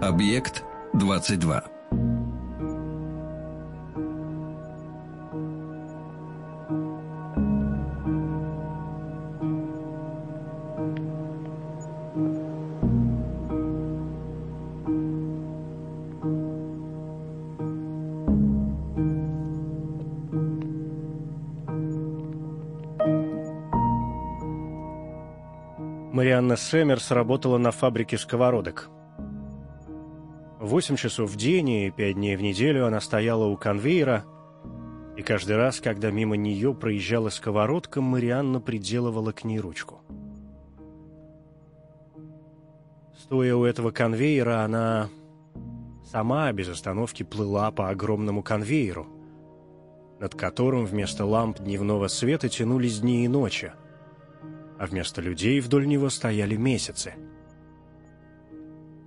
Объект 22. Марианна Сэмерс работала на фабрике сковородок. Восемь часов в день и пять дней в неделю она стояла у конвейера, и каждый раз, когда мимо нее проезжала сковородка, Марианна приделывала к ней ручку. Стоя у этого конвейера, она сама без остановки плыла по огромному конвейеру, над которым вместо ламп дневного света тянулись дни и ночи, а вместо людей вдоль него стояли месяцы.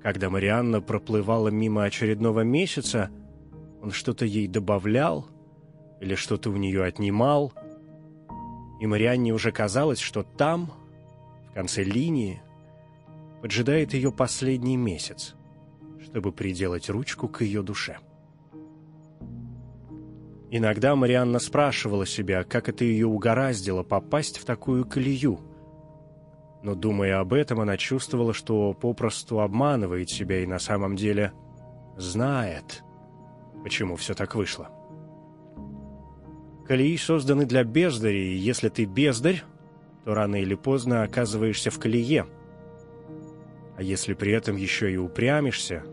Когда Марианна проплывала мимо очередного месяца, он что-то ей добавлял или что-то у нее отнимал, и Марианне уже казалось, что там, в конце линии, поджидает ее последний месяц, чтобы приделать ручку к ее душе. Иногда Марианна спрашивала себя, как это ее угораздило попасть в такую колею — но, думая об этом, она чувствовала, что попросту обманывает себя и на самом деле знает, почему все так вышло. Колеи созданы для бездарей, и если ты бездарь, то рано или поздно оказываешься в колее. А если при этом еще и упрямишься,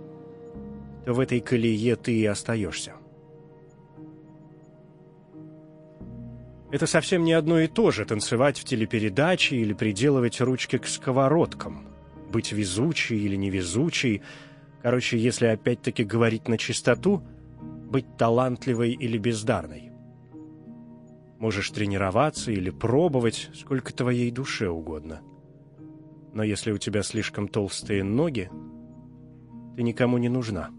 то в этой колее ты и остаешься. Это совсем не одно и то же — танцевать в телепередаче или приделывать ручки к сковородкам. Быть везучей или невезучей. Короче, если опять-таки говорить на чистоту, быть талантливой или бездарной. Можешь тренироваться или пробовать, сколько твоей душе угодно. Но если у тебя слишком толстые ноги, ты никому не нужна.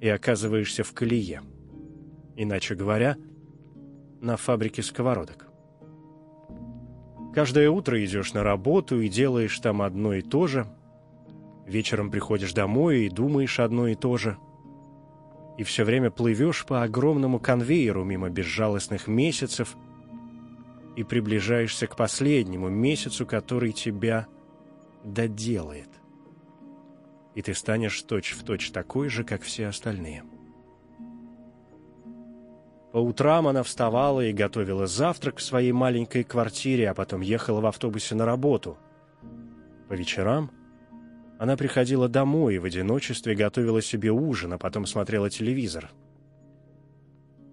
И оказываешься в колее. Иначе говоря — на фабрике сковородок. Каждое утро идешь на работу и делаешь там одно и то же. Вечером приходишь домой и думаешь одно и то же. И все время плывешь по огромному конвейеру мимо безжалостных месяцев и приближаешься к последнему месяцу, который тебя доделает. И ты станешь точь-в-точь точь такой же, как все остальные. — по утрам она вставала и готовила завтрак в своей маленькой квартире, а потом ехала в автобусе на работу. По вечерам она приходила домой и в одиночестве готовила себе ужин, а потом смотрела телевизор.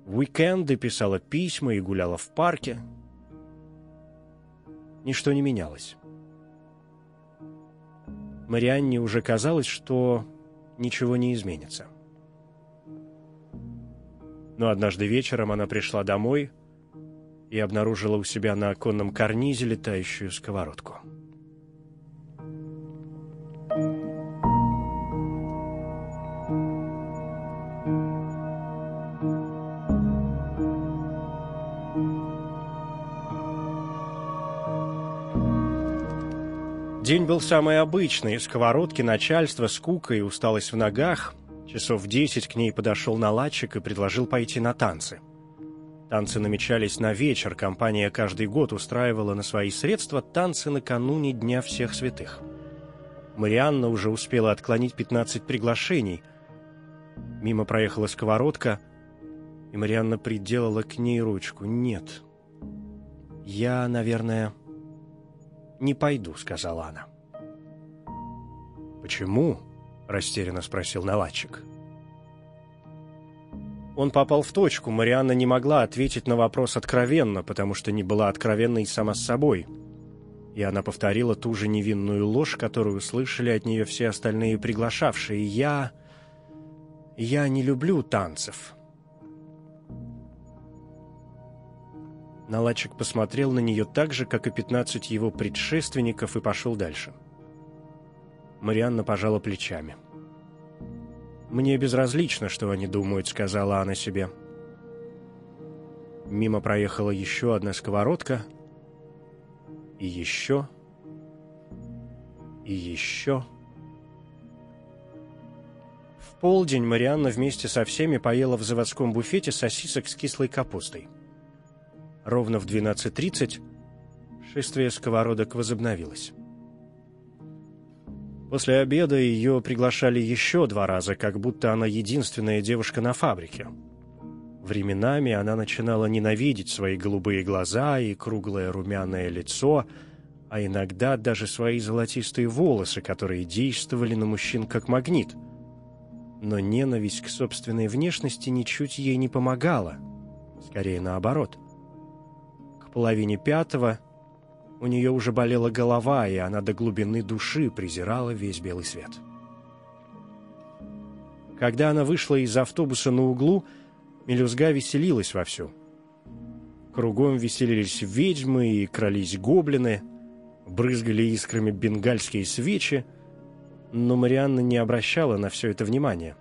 В уикенды писала письма и гуляла в парке. Ничто не менялось. Марианне уже казалось, что ничего не изменится. Но однажды вечером она пришла домой и обнаружила у себя на оконном карнизе летающую сковородку. День был самый обычный. Сковородки, начальство, скука и усталость в ногах. Часов в десять к ней подошел наладчик и предложил пойти на танцы. Танцы намечались на вечер, компания каждый год устраивала на свои средства танцы накануне Дня всех святых. Марианна уже успела отклонить 15 приглашений. Мимо проехала сковородка, и Марианна приделала к ней ручку. «Нет, я, наверное, не пойду», — сказала она. «Почему?» Растерянно спросил наладчик. Он попал в точку. Марианна не могла ответить на вопрос откровенно, потому что не была откровенной сама с собой. И она повторила ту же невинную ложь, которую слышали от нее все остальные приглашавшие. «Я... я не люблю танцев». Наладчик посмотрел на нее так же, как и пятнадцать его предшественников, и пошел дальше. — Марианна пожала плечами. «Мне безразлично, что они думают», — сказала она себе. Мимо проехала еще одна сковородка. И еще. И еще. полдень Марианна вместе со всеми поела в заводском буфете сосисок с кислой капустой. Ровно в 12.30 шествие сковородок возобновилось. После обеда ее приглашали еще два раза, как будто она единственная девушка на фабрике. Временами она начинала ненавидеть свои голубые глаза и круглое румяное лицо, а иногда даже свои золотистые волосы, которые действовали на мужчин как магнит. Но ненависть к собственной внешности ничуть ей не помогала. Скорее наоборот. К половине пятого у нее уже болела голова, и она до глубины души презирала весь белый свет. Когда она вышла из автобуса на углу, мелюзга веселилась вовсю. Кругом веселились ведьмы и крались гоблины, брызгали искрами бенгальские свечи, но Марианна не обращала на все это внимания.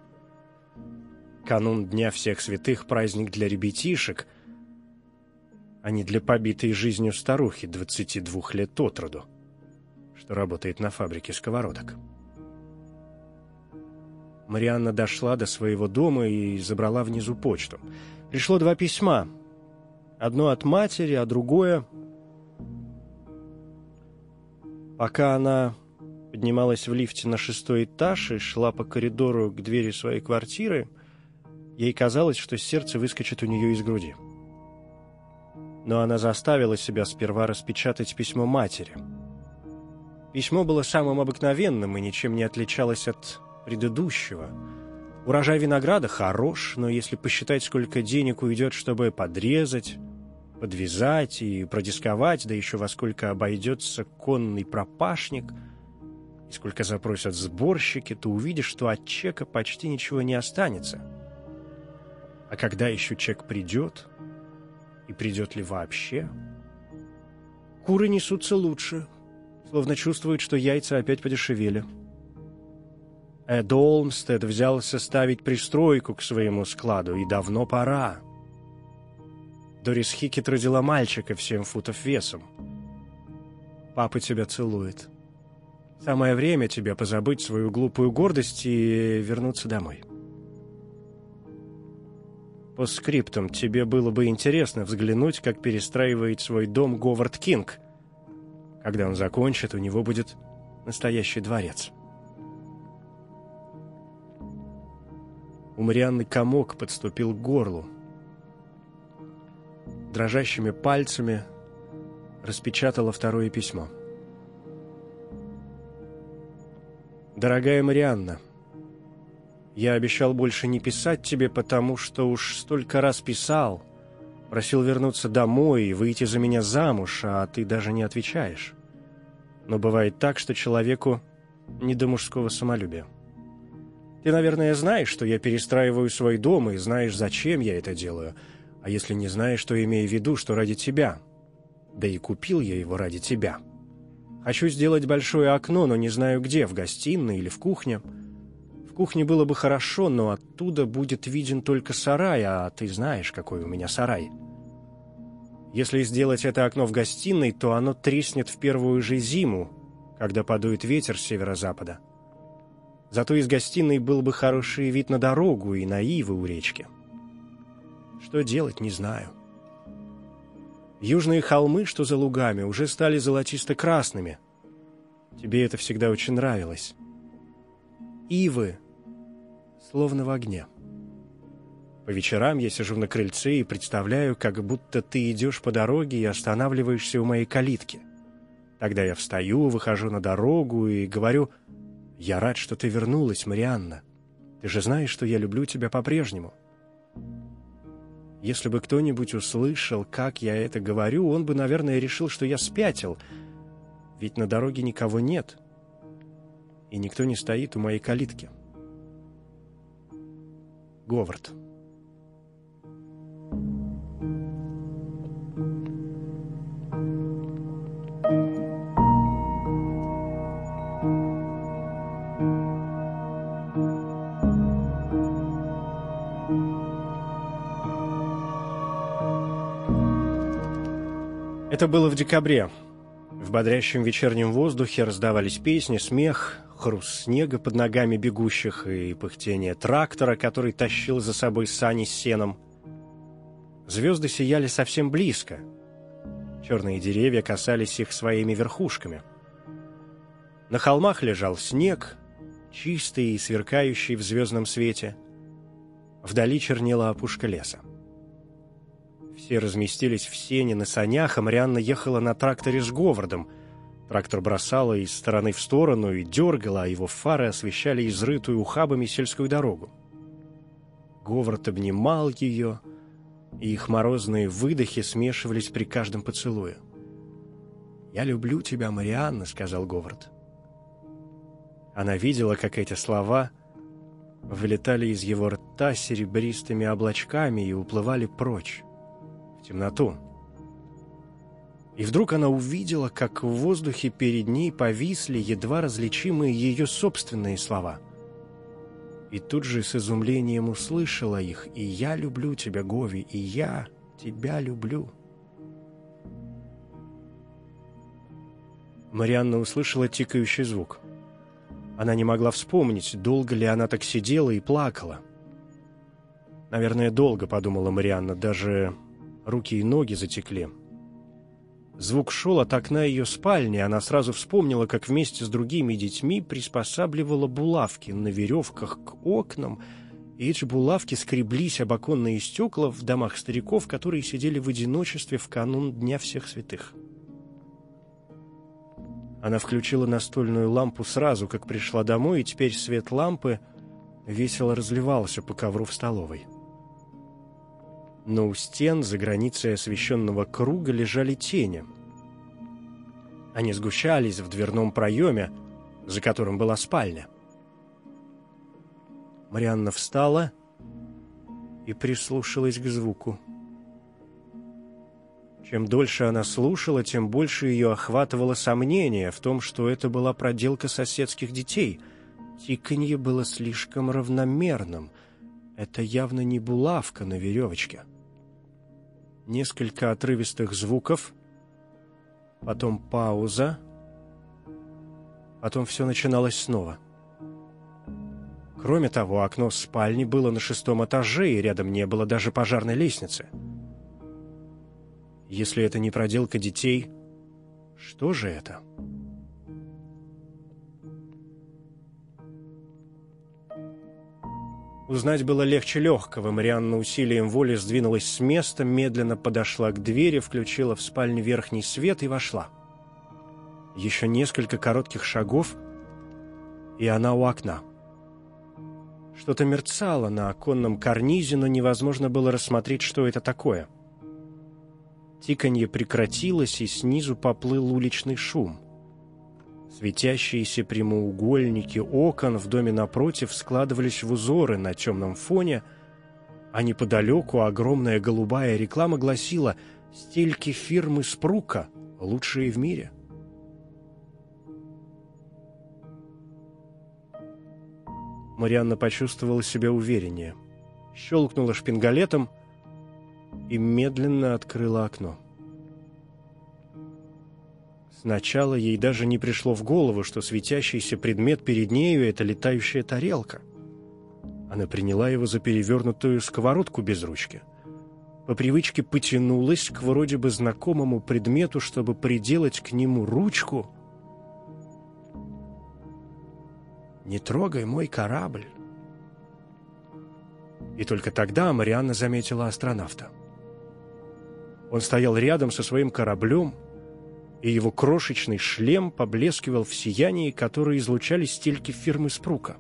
Канун Дня всех святых — праздник для ребятишек — а не для побитой жизнью старухи 22 лет от роду, что работает на фабрике сковородок. Марианна дошла до своего дома и забрала внизу почту. Пришло два письма. Одно от матери, а другое... Пока она поднималась в лифте на шестой этаж и шла по коридору к двери своей квартиры, ей казалось, что сердце выскочит у нее из груди но она заставила себя сперва распечатать письмо матери. Письмо было самым обыкновенным и ничем не отличалось от предыдущего. Урожай винограда хорош, но если посчитать, сколько денег уйдет, чтобы подрезать, подвязать и продисковать, да еще во сколько обойдется конный пропашник, и сколько запросят сборщики, то увидишь, что от чека почти ничего не останется. А когда еще чек придет, и придет ли вообще? Куры несутся лучше, словно чувствуют, что яйца опять подешевели. Эд Олмстед взялся ставить пристройку к своему складу, и давно пора. Дорис Хикет родила мальчика в семь футов весом. Папа тебя целует. Самое время тебе позабыть свою глупую гордость и вернуться домой. По скриптам, тебе было бы интересно взглянуть, как перестраивает свой дом Говард Кинг. Когда он закончит, у него будет настоящий дворец. У Марианны комок подступил к горлу. Дрожащими пальцами распечатала второе письмо. «Дорогая Марианна, — я обещал больше не писать тебе, потому что уж столько раз писал. Просил вернуться домой и выйти за меня замуж, а ты даже не отвечаешь. Но бывает так, что человеку не до мужского самолюбия. Ты, наверное, знаешь, что я перестраиваю свой дом, и знаешь, зачем я это делаю. А если не знаешь, то имей в виду, что ради тебя. Да и купил я его ради тебя. Хочу сделать большое окно, но не знаю где, в гостиной или в кухне кухне было бы хорошо, но оттуда будет виден только сарай, а ты знаешь, какой у меня сарай. Если сделать это окно в гостиной, то оно треснет в первую же зиму, когда подует ветер с северо-запада. Зато из гостиной был бы хороший вид на дорогу и на ивы у речки. Что делать, не знаю. Южные холмы, что за лугами, уже стали золотисто-красными. Тебе это всегда очень нравилось. Ивы словно в огне. По вечерам я сижу на крыльце и представляю, как будто ты идешь по дороге и останавливаешься у моей калитки. Тогда я встаю, выхожу на дорогу и говорю, «Я рад, что ты вернулась, Марианна. Ты же знаешь, что я люблю тебя по-прежнему». Если бы кто-нибудь услышал, как я это говорю, он бы, наверное, решил, что я спятил, ведь на дороге никого нет, и никто не стоит у моей калитки. Говард. Это было в декабре. В бодрящем вечернем воздухе раздавались песни, смех, хруст снега под ногами бегущих и пыхтение трактора, который тащил за собой сани с сеном. Звезды сияли совсем близко. Черные деревья касались их своими верхушками. На холмах лежал снег, чистый и сверкающий в звездном свете. Вдали чернела опушка леса. Все разместились в сене на санях, а Марианна ехала на тракторе с Говардом. Трактор бросала из стороны в сторону и дергала, а его фары освещали изрытую ухабами сельскую дорогу. Говард обнимал ее, и их морозные выдохи смешивались при каждом поцелуе. «Я люблю тебя, Марианна», — сказал Говард. Она видела, как эти слова вылетали из его рта серебристыми облачками и уплывали прочь в темноту. И вдруг она увидела, как в воздухе перед ней повисли едва различимые ее собственные слова. И тут же с изумлением услышала их «И я люблю тебя, Гови, и я тебя люблю». Марианна услышала тикающий звук. Она не могла вспомнить, долго ли она так сидела и плакала. «Наверное, долго», — подумала Марианна, — «даже руки и ноги затекли. Звук шел от окна ее спальни, она сразу вспомнила, как вместе с другими детьми приспосабливала булавки на веревках к окнам, и эти булавки скреблись об оконные стекла в домах стариков, которые сидели в одиночестве в канун Дня всех святых. Она включила настольную лампу сразу, как пришла домой, и теперь свет лампы весело разливался по ковру в столовой но у стен за границей освещенного круга лежали тени. Они сгущались в дверном проеме, за которым была спальня. Марианна встала и прислушалась к звуку. Чем дольше она слушала, тем больше ее охватывало сомнение в том, что это была проделка соседских детей. Тиканье было слишком равномерным. Это явно не булавка на веревочке несколько отрывистых звуков, потом пауза, потом все начиналось снова. Кроме того, окно спальни было на шестом этаже, и рядом не было даже пожарной лестницы. Если это не проделка детей, что же это? — Узнать было легче легкого. Марианна усилием воли сдвинулась с места, медленно подошла к двери, включила в спальне верхний свет и вошла. Еще несколько коротких шагов, и она у окна. Что-то мерцало на оконном карнизе, но невозможно было рассмотреть, что это такое. Тиканье прекратилось, и снизу поплыл уличный шум — Светящиеся прямоугольники окон в доме напротив складывались в узоры на темном фоне, а неподалеку огромная голубая реклама гласила «Стельки фирмы Спрука, лучшие в мире». Марианна почувствовала себя увереннее, щелкнула шпингалетом и медленно открыла окно. Сначала ей даже не пришло в голову, что светящийся предмет перед нею — это летающая тарелка. Она приняла его за перевернутую сковородку без ручки. По привычке потянулась к вроде бы знакомому предмету, чтобы приделать к нему ручку. «Не трогай мой корабль!» И только тогда Марианна заметила астронавта. Он стоял рядом со своим кораблем — и его крошечный шлем поблескивал в сиянии, которое излучали стельки фирмы Спрука.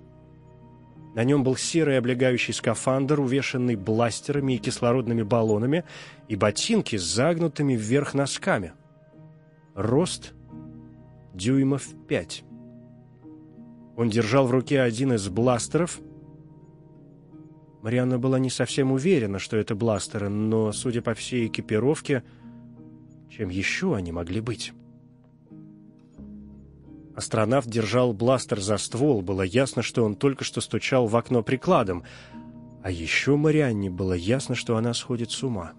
На нем был серый облегающий скафандр, увешанный бластерами и кислородными баллонами, и ботинки с загнутыми вверх носками. Рост дюймов пять. Он держал в руке один из бластеров. Марианна была не совсем уверена, что это бластеры, но, судя по всей экипировке, чем еще они могли быть? Астронавт держал бластер за ствол. Было ясно, что он только что стучал в окно прикладом. А еще Марианне было ясно, что она сходит с ума.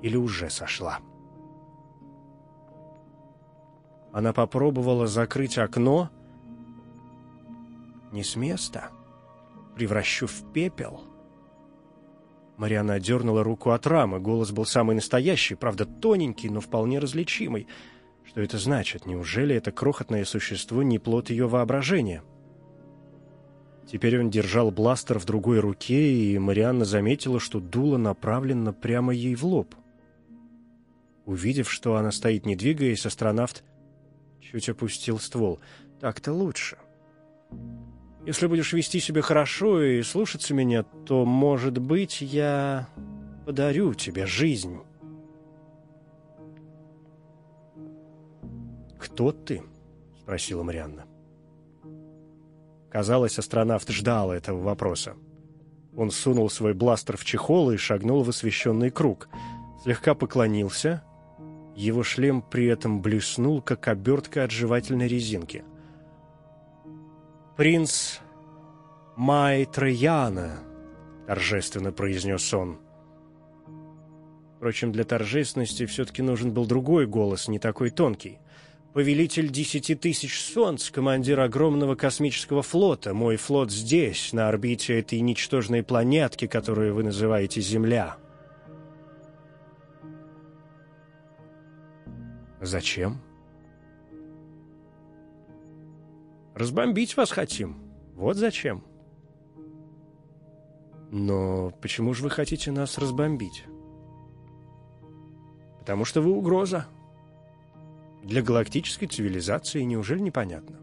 Или уже сошла. Она попробовала закрыть окно. Не с места. Превращу в пепел. Мариана дернула руку от рамы. Голос был самый настоящий, правда тоненький, но вполне различимый. Что это значит? Неужели это крохотное существо не плод ее воображения? Теперь он держал бластер в другой руке, и Марианна заметила, что дуло направлено прямо ей в лоб. Увидев, что она стоит не двигаясь, астронавт чуть опустил ствол. «Так-то лучше. Если будешь вести себя хорошо и слушаться меня, то, может быть, я подарю тебе жизнь». «Кто ты?» — спросила Марианна. Казалось, астронавт ждал этого вопроса. Он сунул свой бластер в чехол и шагнул в освещенный круг. Слегка поклонился. Его шлем при этом блеснул, как обертка от жевательной резинки. «Принц Май Трояна», — торжественно произнес он. Впрочем, для торжественности все-таки нужен был другой голос, не такой тонкий — повелитель десяти тысяч солнц, командир огромного космического флота. Мой флот здесь, на орбите этой ничтожной планетки, которую вы называете Земля. Зачем? Разбомбить вас хотим. Вот зачем. Но почему же вы хотите нас разбомбить? Потому что вы угроза. Для галактической цивилизации неужели непонятно?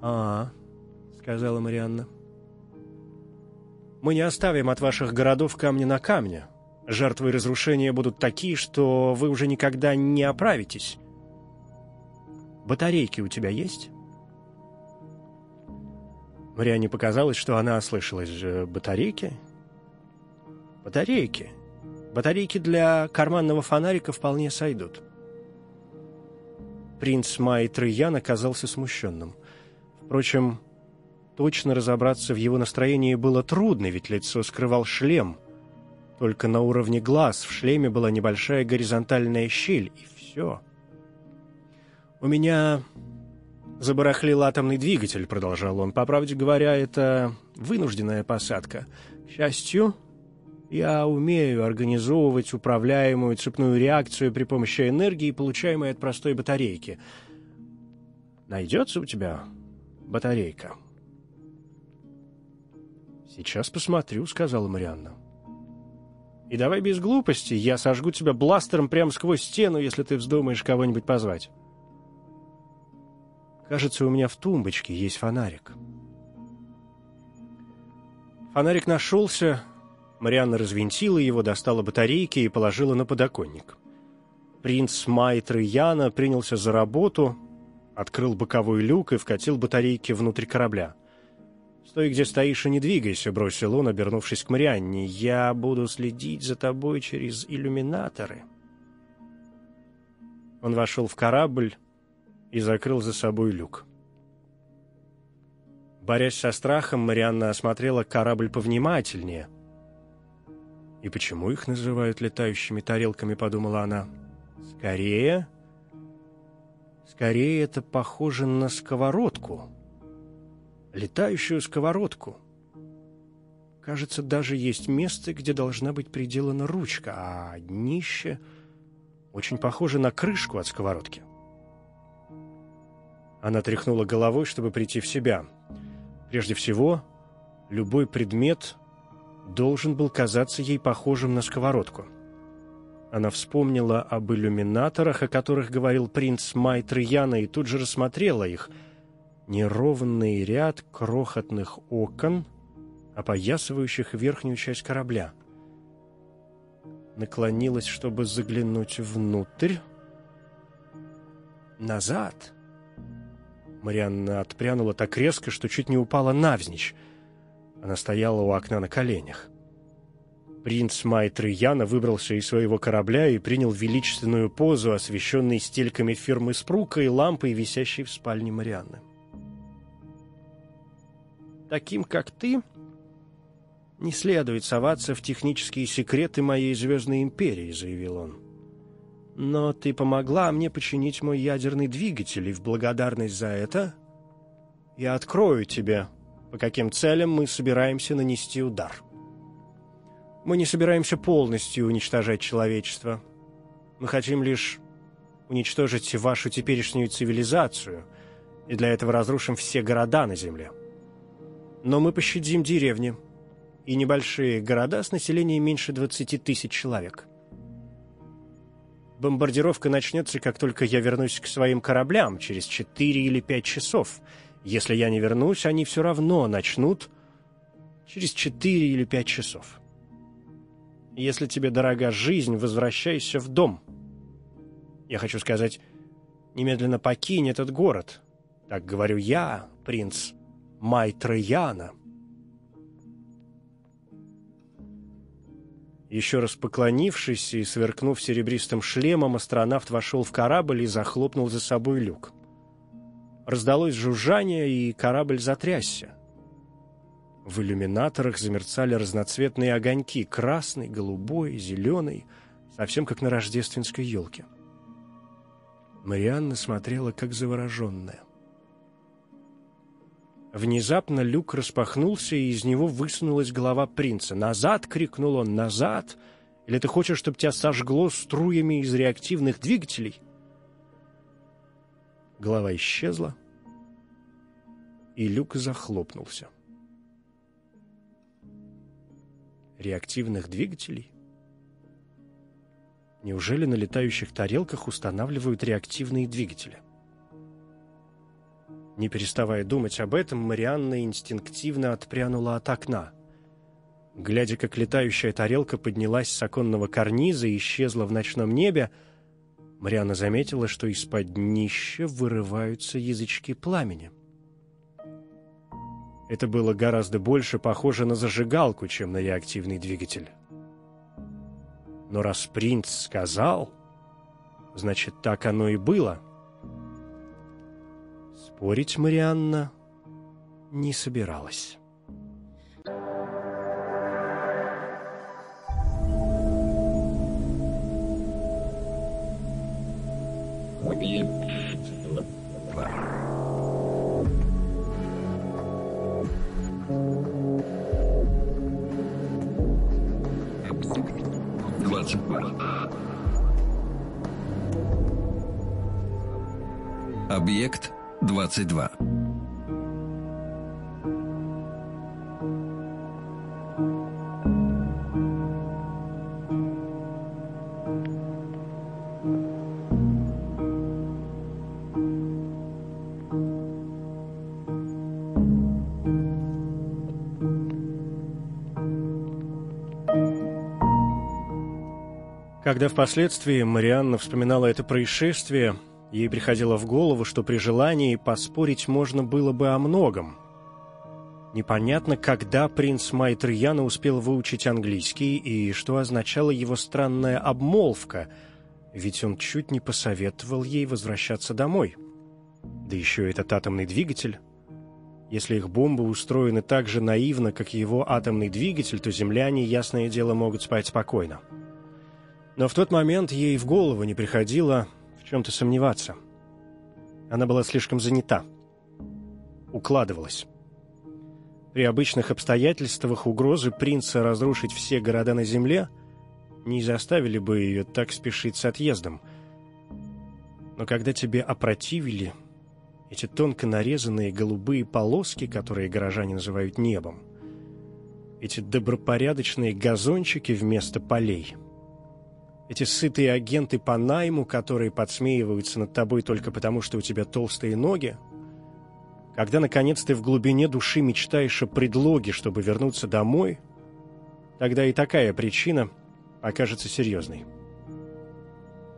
«А, — сказала Марианна, — мы не оставим от ваших городов камня на камне. Жертвы разрушения будут такие, что вы уже никогда не оправитесь. Батарейки у тебя есть?» Марианне показалось, что она ослышалась. «Батарейки?» «Батарейки. Батарейки для карманного фонарика вполне сойдут. Принц Май Трыян оказался смущенным. Впрочем, точно разобраться в его настроении было трудно, ведь лицо скрывал шлем. Только на уровне глаз в шлеме была небольшая горизонтальная щель, и все. «У меня забарахлил атомный двигатель», — продолжал он. «По правде говоря, это вынужденная посадка. К счастью, я умею организовывать управляемую цепную реакцию при помощи энергии, получаемой от простой батарейки. Найдется у тебя батарейка? «Сейчас посмотрю», — сказала Марианна. «И давай без глупости, я сожгу тебя бластером прямо сквозь стену, если ты вздумаешь кого-нибудь позвать». «Кажется, у меня в тумбочке есть фонарик». Фонарик нашелся, Марианна развинтила его, достала батарейки и положила на подоконник. Принц Майтр Яна принялся за работу, открыл боковой люк и вкатил батарейки внутрь корабля. «Стой, где стоишь, и не двигайся», — бросил он, обернувшись к Марианне. «Я буду следить за тобой через иллюминаторы». Он вошел в корабль и закрыл за собой люк. Борясь со страхом, Марианна осмотрела корабль повнимательнее — «И почему их называют летающими тарелками?» — подумала она. «Скорее...» «Скорее это похоже на сковородку. Летающую сковородку. Кажется, даже есть место, где должна быть приделана ручка, а днище очень похоже на крышку от сковородки». Она тряхнула головой, чтобы прийти в себя. Прежде всего, любой предмет должен был казаться ей похожим на сковородку. Она вспомнила об иллюминаторах, о которых говорил принц Майтрияна, и тут же рассмотрела их. Неровный ряд крохотных окон, опоясывающих верхнюю часть корабля. Наклонилась, чтобы заглянуть внутрь. Назад. Марианна отпрянула так резко, что чуть не упала навзничь. Она стояла у окна на коленях. Принц Майтрияна выбрался из своего корабля и принял величественную позу, освещенной стельками фирмы Спрука и лампой, висящей в спальне Марианны. «Таким, как ты, не следует соваться в технические секреты моей звездной империи», — заявил он. Но ты помогла мне починить мой ядерный двигатель, и в благодарность за это я открою тебе, по каким целям мы собираемся нанести удар. Мы не собираемся полностью уничтожать человечество. Мы хотим лишь уничтожить вашу теперешнюю цивилизацию, и для этого разрушим все города на Земле. Но мы пощадим деревни и небольшие города с населением меньше 20 тысяч человек. Бомбардировка начнется, как только я вернусь к своим кораблям, через 4 или 5 часов. Если я не вернусь, они все равно начнут через 4 или 5 часов. Если тебе дорога жизнь, возвращайся в дом. Я хочу сказать, немедленно покинь этот город. Так говорю я, принц Майтрояна. Еще раз поклонившись и сверкнув серебристым шлемом, астронавт вошел в корабль и захлопнул за собой люк. Раздалось жужжание, и корабль затрясся. В иллюминаторах замерцали разноцветные огоньки — красный, голубой, зеленый, совсем как на рождественской елке. Марианна смотрела, как завороженная. Внезапно люк распахнулся, и из него высунулась голова принца. «Назад!» — крикнул он. «Назад! Или ты хочешь, чтобы тебя сожгло струями из реактивных двигателей?» Голова исчезла, и люк захлопнулся. Реактивных двигателей? Неужели на летающих тарелках устанавливают реактивные двигатели? Не переставая думать об этом, Марианна инстинктивно отпрянула от окна. Глядя, как летающая тарелка поднялась с оконного карниза и исчезла в ночном небе, Марианна заметила, что из-под днища вырываются язычки пламени. Это было гораздо больше похоже на зажигалку, чем на реактивный двигатель. Но раз принц сказал, значит, так оно и было — Спорить Марианна не собиралась. Объект 22. Когда впоследствии Марианна вспоминала это происшествие, Ей приходило в голову, что при желании поспорить можно было бы о многом. Непонятно, когда принц Майтрияна успел выучить английский и что означала его странная обмолвка, ведь он чуть не посоветовал ей возвращаться домой. Да еще этот атомный двигатель. Если их бомбы устроены так же наивно, как его атомный двигатель, то земляне, ясное дело, могут спать спокойно. Но в тот момент ей в голову не приходило, чем-то сомневаться. Она была слишком занята. Укладывалась. При обычных обстоятельствах угрозы принца разрушить все города на земле не заставили бы ее так спешить с отъездом. Но когда тебе опротивили эти тонко нарезанные голубые полоски, которые горожане называют небом, эти добропорядочные газончики вместо полей — эти сытые агенты по найму, которые подсмеиваются над тобой только потому, что у тебя толстые ноги. Когда, наконец, ты в глубине души мечтаешь о предлоге, чтобы вернуться домой, тогда и такая причина окажется серьезной.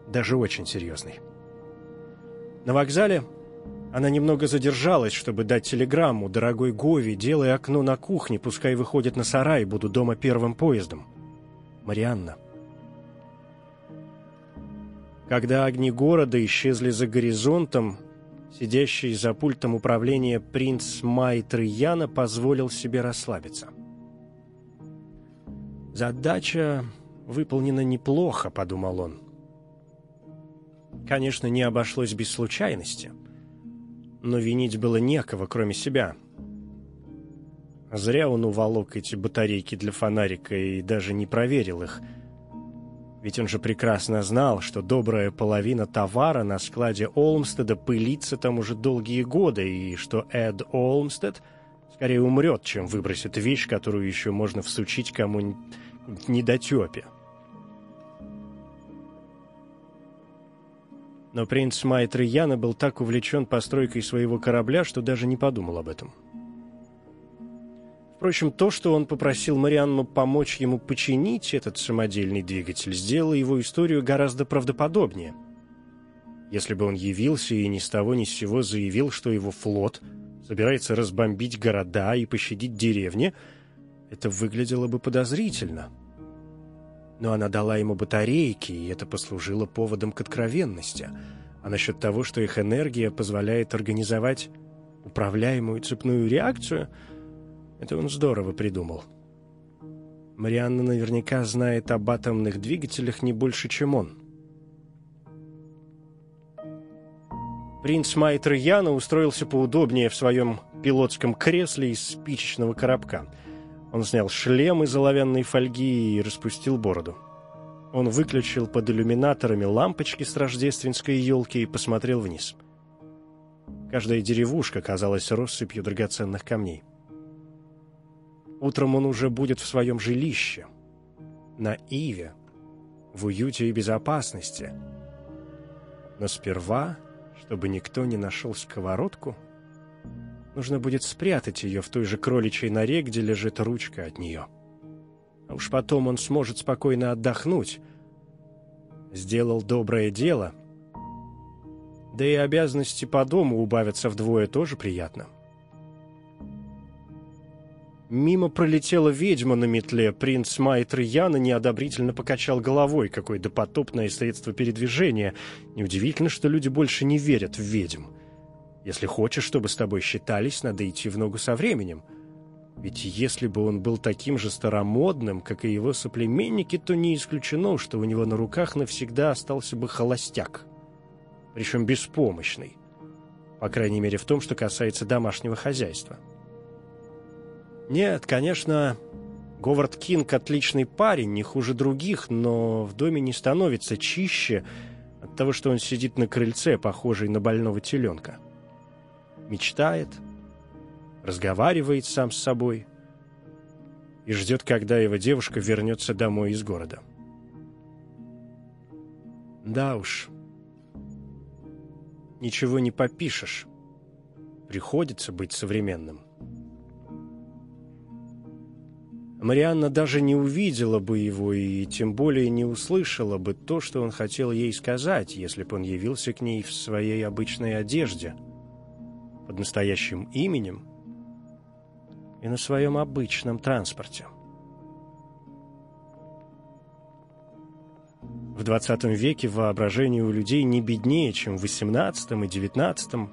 Даже очень серьезной. На вокзале она немного задержалась, чтобы дать телеграмму «Дорогой Гови, делай окно на кухне, пускай выходит на сарай, буду дома первым поездом». Марианна. Когда огни города исчезли за горизонтом, сидящий за пультом управления принц Майтрияна позволил себе расслабиться. «Задача выполнена неплохо», — подумал он. Конечно, не обошлось без случайности. Но винить было некого, кроме себя. Зря он уволок эти батарейки для фонарика и даже не проверил их. Ведь он же прекрасно знал, что добрая половина товара на складе Олмстеда пылится там уже долгие годы, и что Эд Олмстед скорее умрет, чем выбросит вещь, которую еще можно всучить кому-нибудь недотепе. Но принц Майтр Яна был так увлечен постройкой своего корабля, что даже не подумал об этом. Впрочем, то, что он попросил Марианну помочь ему починить этот самодельный двигатель, сделало его историю гораздо правдоподобнее. Если бы он явился и ни с того ни с сего заявил, что его флот собирается разбомбить города и пощадить деревни, это выглядело бы подозрительно. Но она дала ему батарейки, и это послужило поводом к откровенности. А насчет того, что их энергия позволяет организовать управляемую цепную реакцию, это он здорово придумал. Марианна наверняка знает об атомных двигателях не больше, чем он. Принц Майтер Яна устроился поудобнее в своем пилотском кресле из спичечного коробка — он снял шлем из оловянной фольги и распустил бороду. Он выключил под иллюминаторами лампочки с рождественской елки и посмотрел вниз. Каждая деревушка казалась россыпью драгоценных камней. Утром он уже будет в своем жилище, на Иве, в уюте и безопасности. Но сперва, чтобы никто не нашел сковородку, — Нужно будет спрятать ее в той же кроличьей норе, где лежит ручка от нее. А уж потом он сможет спокойно отдохнуть. Сделал доброе дело. Да и обязанности по дому убавятся вдвое тоже приятно. Мимо пролетела ведьма на метле. Принц Майтр Яна неодобрительно покачал головой. Какое допотопное средство передвижения. Неудивительно, что люди больше не верят в ведьм. Если хочешь, чтобы с тобой считались, надо идти в ногу со временем. Ведь если бы он был таким же старомодным, как и его соплеменники, то не исключено, что у него на руках навсегда остался бы холостяк. Причем беспомощный. По крайней мере, в том, что касается домашнего хозяйства. Нет, конечно, Говард Кинг отличный парень, не хуже других, но в доме не становится чище от того, что он сидит на крыльце, похожий на больного теленка мечтает, разговаривает сам с собой и ждет, когда его девушка вернется домой из города. Да уж, ничего не попишешь. Приходится быть современным. Марианна даже не увидела бы его и тем более не услышала бы то, что он хотел ей сказать, если бы он явился к ней в своей обычной одежде — под настоящим именем и на своем обычном транспорте. В 20 веке воображение у людей не беднее, чем в 18 и 19.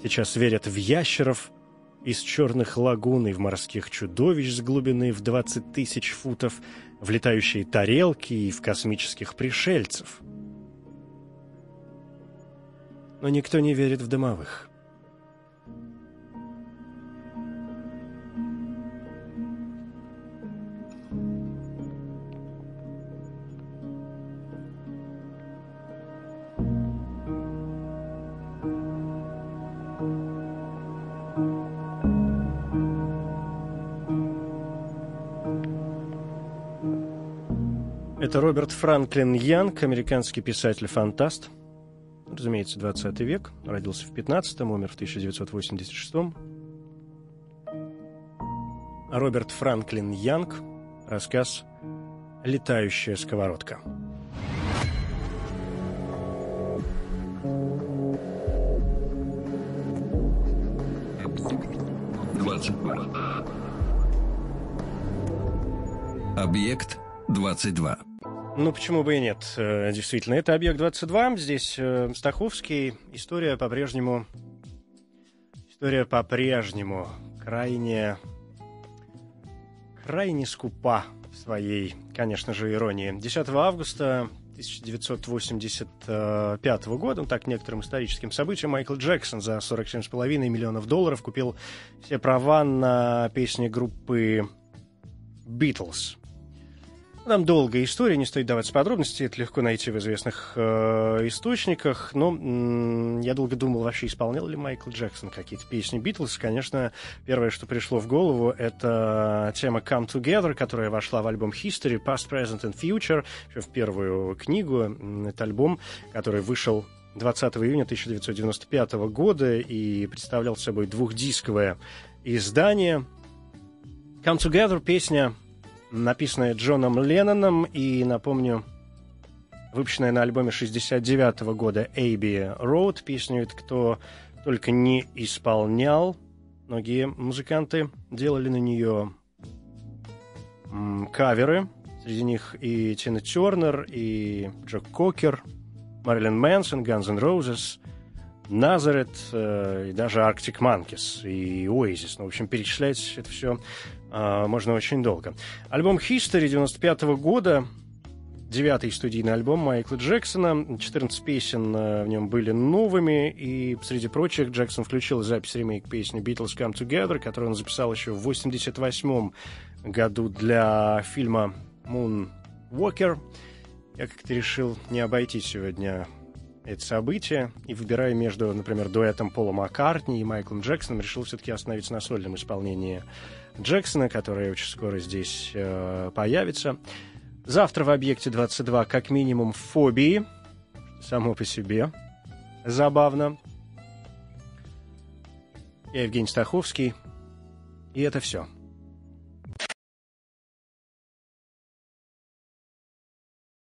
Сейчас верят в ящеров из черных лагун и в морских чудовищ с глубины в 20 тысяч футов, в летающие тарелки и в космических пришельцев. Но никто не верит в домовых. Это Роберт Франклин Янг, американский писатель-фантаст. Разумеется, 20 век. Родился в 15-м, умер в 1986-м. Роберт Франклин Янг. Рассказ «Летающая сковородка». Объект 22. Ну, почему бы и нет? Э, действительно, это «Объект-22». Здесь э, Стаховский. История по-прежнему... История по-прежнему крайне... Крайне скупа в своей, конечно же, иронии. 10 августа 1985 года, так, некоторым историческим событиям, Майкл Джексон за 47,5 миллионов долларов купил все права на песни группы Beatles. Там долгая история, не стоит давать подробности, это легко найти в известных э, источниках, но м- я долго думал, вообще исполнял ли Майкл Джексон какие-то песни Битлз. Конечно, первое, что пришло в голову, это тема Come Together, которая вошла в альбом History, Past, Present and Future, в первую книгу. Это альбом, который вышел 20 июня 1995 года и представлял собой двухдисковое издание. Come Together песня написанная Джоном Ленноном и, напомню, выпущенная на альбоме 69 -го года Abbey Road. Песню кто только не исполнял. Многие музыканты делали на нее каверы. Среди них и Тина Тернер, и Джо Кокер, Мэрилин Мэнсон, Guns N' Roses, Назарет, э, и даже Arctic Monkeys, и Oasis. Ну, в общем, перечислять это все а, можно очень долго. Альбом History 95 -го года, девятый студийный альбом Майкла Джексона. 14 песен а, в нем были новыми, и среди прочих Джексон включил запись ремейк песни Beatles Come Together, которую он записал еще в 88 году для фильма Moon Walker. Я как-то решил не обойти сегодня это событие, и выбирая между, например, дуэтом Пола Маккартни и Майклом Джексоном, решил все-таки остановиться на сольном исполнении Джексона, который очень скоро здесь э, появится. Завтра в объекте 22 как минимум фобии, само по себе забавно. Я Евгений Стаховский, и это все.